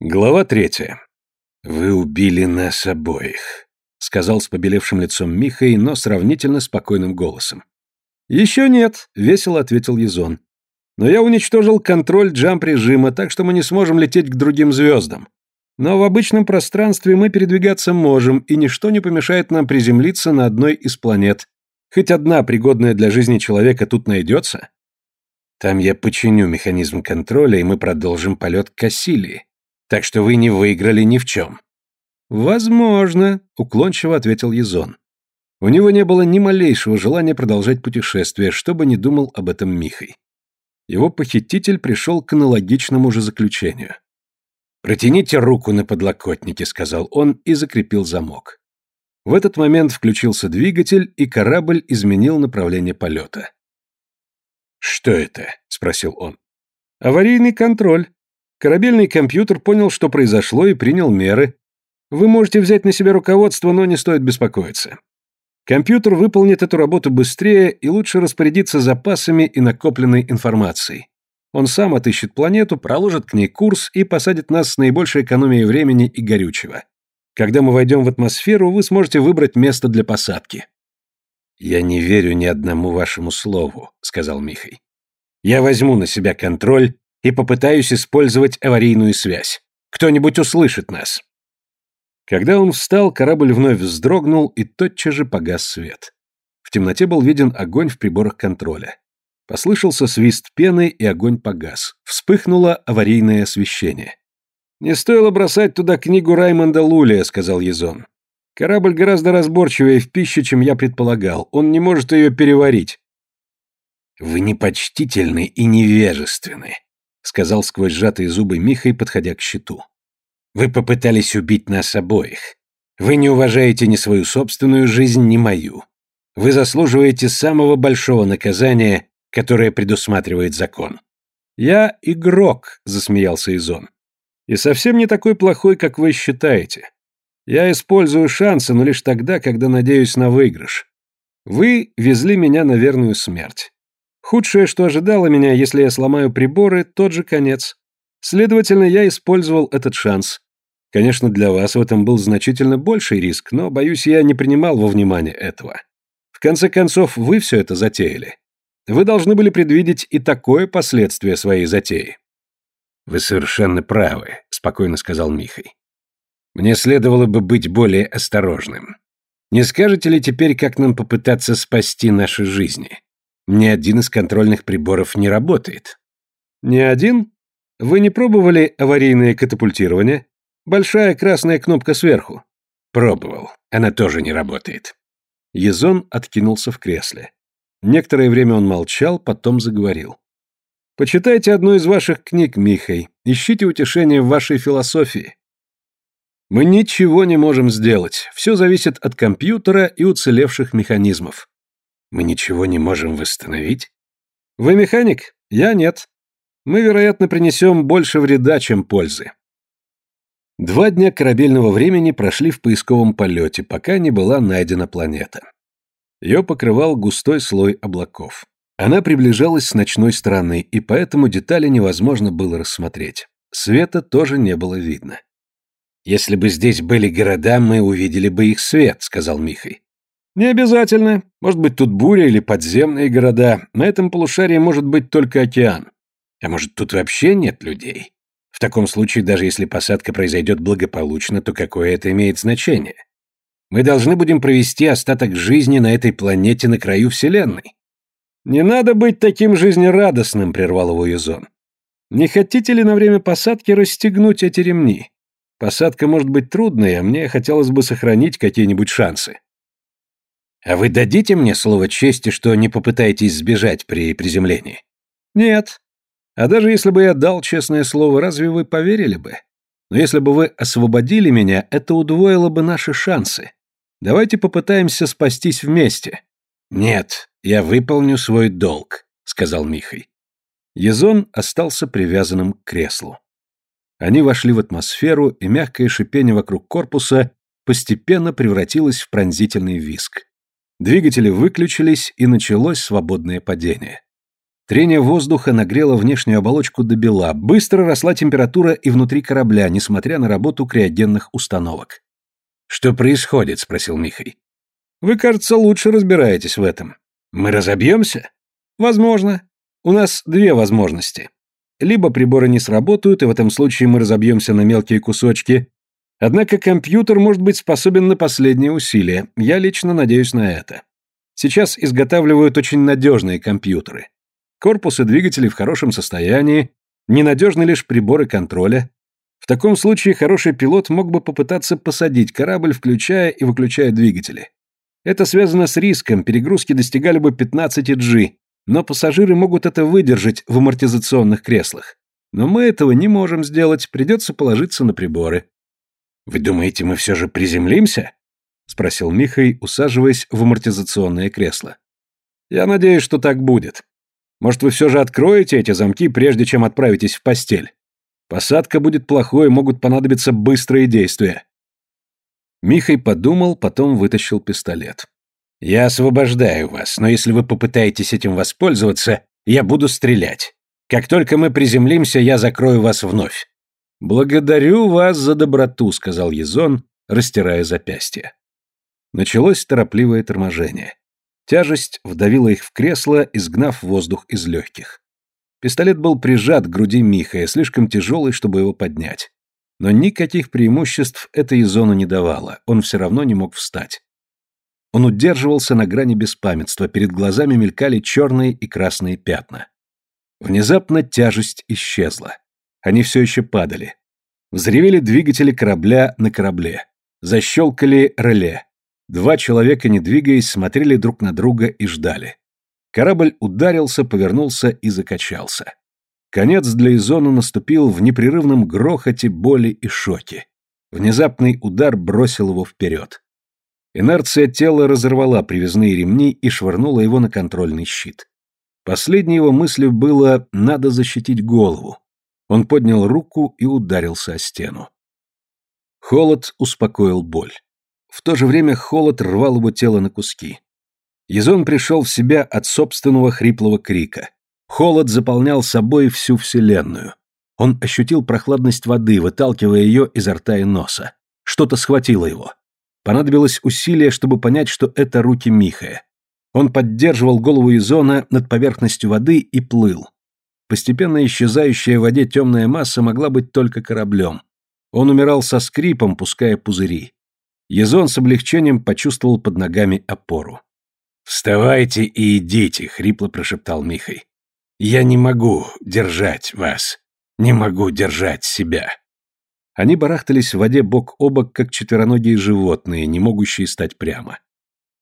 Глава третья. «Вы убили нас обоих», — сказал с побелевшим лицом Михай, но сравнительно спокойным голосом. «Еще нет», — весело ответил Язон. «Но я уничтожил контроль джамп-режима, так что мы не сможем лететь к другим звездам. Но в обычном пространстве мы передвигаться можем, и ничто не помешает нам приземлиться на одной из планет. Хоть одна, пригодная для жизни человека, тут найдется. Там я починю механизм контроля, и мы продолжим полет к Кассилии. Так что вы не выиграли ни в чем». «Возможно», — уклончиво ответил Язон. У него не было ни малейшего желания продолжать путешествие, что бы ни думал об этом Михай. Его похититель пришел к аналогичному же заключению. «Протяните руку на подлокотнике», — сказал он и закрепил замок. В этот момент включился двигатель, и корабль изменил направление полета. «Что это?» — спросил он. «Аварийный контроль. Корабельный компьютер понял, что произошло, и принял меры. Вы можете взять на себя руководство, но не стоит беспокоиться. Компьютер выполнит эту работу быстрее и лучше распорядиться запасами и накопленной информацией. Он сам отыщет планету, проложит к ней курс и посадит нас с наибольшей экономией времени и горючего. Когда мы войдем в атмосферу, вы сможете выбрать место для посадки. «Я не верю ни одному вашему слову», — сказал Михай. «Я возьму на себя контроль и попытаюсь использовать аварийную связь. Кто-нибудь услышит нас». Когда он встал, корабль вновь вздрогнул, и тотчас же погас свет. В темноте был виден огонь в приборах контроля. Послышался свист пены, и огонь погас. Вспыхнуло аварийное освещение. «Не стоило бросать туда книгу Раймонда Лулия», — сказал Езон. «Корабль гораздо разборчивее в пище, чем я предполагал. Он не может ее переварить». «Вы непочтительны и невежественны», — сказал сквозь сжатые зубы Михай, подходя к щиту. Вы попытались убить нас обоих. Вы не уважаете ни свою собственную жизнь, ни мою. Вы заслуживаете самого большого наказания, которое предусматривает закон. Я игрок, засмеялся Изон. И совсем не такой плохой, как вы считаете. Я использую шансы, но лишь тогда, когда надеюсь на выигрыш. Вы везли меня на верную смерть. Худшее, что ожидало меня, если я сломаю приборы, тот же конец. Следовательно, я использовал этот шанс. Конечно, для вас в этом был значительно больший риск, но, боюсь, я не принимал во внимание этого. В конце концов, вы все это затеяли. Вы должны были предвидеть и такое последствие своей затеи. Вы совершенно правы, спокойно сказал Михай. Мне следовало бы быть более осторожным. Не скажете ли теперь, как нам попытаться спасти наши жизни? Ни один из контрольных приборов не работает. Ни один? Вы не пробовали аварийное катапультирование? Большая красная кнопка сверху. Пробовал. Она тоже не работает. Езон откинулся в кресле. Некоторое время он молчал, потом заговорил. Почитайте одну из ваших книг, Михай. Ищите утешение в вашей философии. Мы ничего не можем сделать. Все зависит от компьютера и уцелевших механизмов. Мы ничего не можем восстановить? Вы механик? Я нет. Мы, вероятно, принесем больше вреда, чем пользы. Два дня корабельного времени прошли в поисковом полете, пока не была найдена планета. Ее покрывал густой слой облаков. Она приближалась с ночной стороны, и поэтому детали невозможно было рассмотреть. Света тоже не было видно. «Если бы здесь были города, мы увидели бы их свет», — сказал Михай. «Не обязательно. Может быть, тут буря или подземные города. На этом полушарии может быть только океан. А может, тут вообще нет людей? В таком случае, даже если посадка произойдет благополучно, то какое это имеет значение? Мы должны будем провести остаток жизни на этой планете на краю Вселенной. Не надо быть таким жизнерадостным, прервал его Юзон. Не хотите ли на время посадки расстегнуть эти ремни? Посадка может быть трудной, а мне хотелось бы сохранить какие-нибудь шансы. А вы дадите мне слово чести, что не попытаетесь сбежать при приземлении? Нет, а даже если бы я дал честное слово, разве вы поверили бы? Но если бы вы освободили меня, это удвоило бы наши шансы. Давайте попытаемся спастись вместе. Нет, я выполню свой долг, сказал Михай. Езон остался привязанным к креслу. Они вошли в атмосферу, и мягкое шипение вокруг корпуса постепенно превратилось в пронзительный визг. Двигатели выключились, и началось свободное падение. Трение воздуха нагрело внешнюю оболочку до бела, быстро росла температура и внутри корабля, несмотря на работу криогенных установок. «Что происходит?» — спросил Михай. «Вы, кажется, лучше разбираетесь в этом. Мы разобьемся?» «Возможно. У нас две возможности. Либо приборы не сработают, и в этом случае мы разобьемся на мелкие кусочки. Однако компьютер может быть способен на последние усилия. Я лично надеюсь на это. Сейчас изготавливают очень надежные компьютеры. Корпус и двигатели в хорошем состоянии, ненадежны лишь приборы контроля. В таком случае хороший пилот мог бы попытаться посадить корабль, включая и выключая двигатели. Это связано с риском, перегрузки достигали бы 15 G, но пассажиры могут это выдержать в амортизационных креслах. Но мы этого не можем сделать, придется положиться на приборы. «Вы думаете, мы все же приземлимся?» — спросил Михай, усаживаясь в амортизационное кресло. «Я надеюсь, что так будет. Может, вы все же откроете эти замки, прежде чем отправитесь в постель? Посадка будет плохой, могут понадобиться быстрые действия». Михай подумал, потом вытащил пистолет. Я освобождаю вас, но если вы попытаетесь этим воспользоваться, я буду стрелять. Как только мы приземлимся, я закрою вас вновь. Благодарю вас за доброту, сказал Езон, растирая запястье. Началось торопливое торможение. Тяжесть вдавила их в кресло, изгнав воздух из легких. Пистолет был прижат к груди Михая, слишком тяжелый, чтобы его поднять. Но никаких преимуществ это Езону не давало, он все равно не мог встать. Он удерживался на грани беспамятства, перед глазами мелькали черные и красные пятна. Внезапно тяжесть исчезла. Они все еще падали. Взревели двигатели корабля на корабле. Защелкали реле. Два человека, не двигаясь, смотрели друг на друга и ждали. Корабль ударился, повернулся и закачался. Конец для Изона наступил в непрерывном грохоте, боли и шоке. Внезапный удар бросил его вперед. Инерция тела разорвала привязные ремни и швырнула его на контрольный щит. Последней его мыслью было «надо защитить голову». Он поднял руку и ударился о стену. Холод успокоил боль. В то же время холод рвал его тело на куски. Язон пришел в себя от собственного хриплого крика. Холод заполнял собой всю вселенную. Он ощутил прохладность воды, выталкивая ее изо рта и носа. Что-то схватило его. Понадобилось усилие, чтобы понять, что это руки Михая. Он поддерживал голову Изона над поверхностью воды и плыл. Постепенно исчезающая в воде темная масса могла быть только кораблем. Он умирал со скрипом, пуская пузыри. Езон с облегчением почувствовал под ногами опору. «Вставайте и идите», — хрипло прошептал Михай. «Я не могу держать вас. Не могу держать себя». Они барахтались в воде бок о бок, как четвероногие животные, не могущие стать прямо.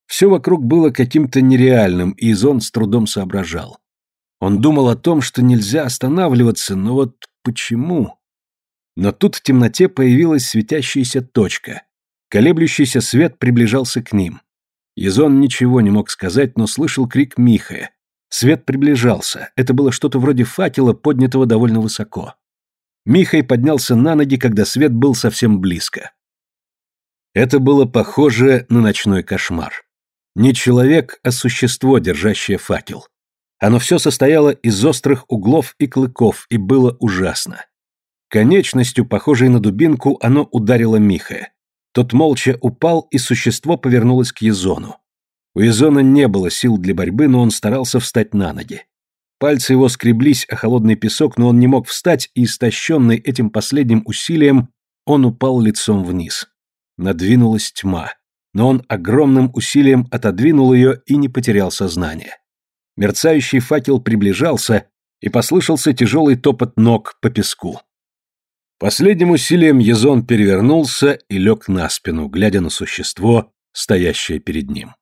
Все вокруг было каким-то нереальным, и Изон с трудом соображал. Он думал о том, что нельзя останавливаться, но вот почему? Но тут в темноте появилась светящаяся точка. Колеблющийся свет приближался к ним. Езон ничего не мог сказать, но слышал крик Михая. Свет приближался. Это было что-то вроде факела, поднятого довольно высоко. Михай поднялся на ноги, когда свет был совсем близко. Это было похоже на ночной кошмар. Не человек, а существо, держащее факел. Оно все состояло из острых углов и клыков, и было ужасно. Конечностью, похожей на дубинку, оно ударило Михая. Тот молча упал, и существо повернулось к Езону. У Езона не было сил для борьбы, но он старался встать на ноги. Пальцы его скреблись о холодный песок, но он не мог встать, и, истощенный этим последним усилием, он упал лицом вниз. Надвинулась тьма, но он огромным усилием отодвинул ее и не потерял сознание. Мерцающий факел приближался, и послышался тяжелый топот ног по песку. Последним усилием Езон перевернулся и лег на спину, глядя на существо, стоящее перед ним.